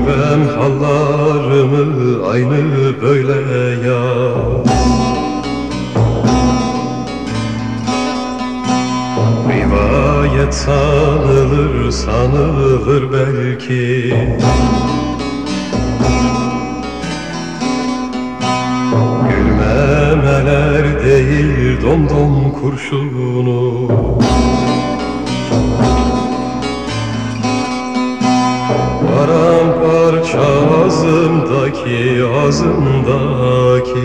bilmem hallarımı aynı böyle ya Rivayet sanılır sanılır belki. Gülmemeler değil domdom kurşunu. Ağzımdaki